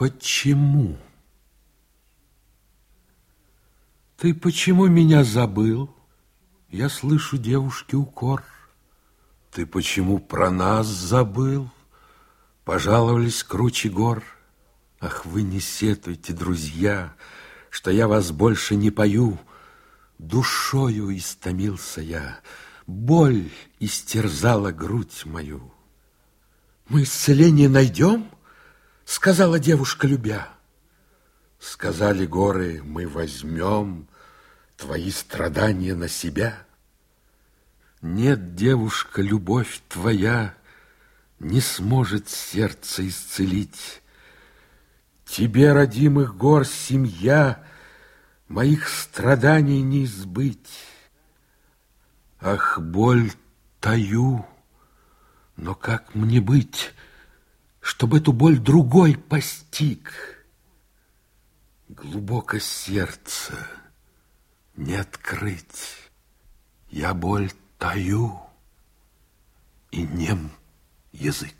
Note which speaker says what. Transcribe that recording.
Speaker 1: Почему? Ты почему меня забыл? Я слышу девушке укор. Ты почему про нас забыл? Пожаловались круче гор. Ах, вы не сетуйте, друзья, Что я вас больше не пою. Душою истомился я, Боль истерзала грудь мою. Мы исцеление найдем? Сказала девушка, любя. Сказали горы, мы возьмем Твои страдания на себя. Нет, девушка, любовь твоя Не сможет сердце исцелить. Тебе, родимых гор, семья, Моих страданий не избыть. Ах, боль таю, но как мне быть, Чтобы эту боль другой постиг? Глубоко сердце не открыть. Я боль таю, и нем язык.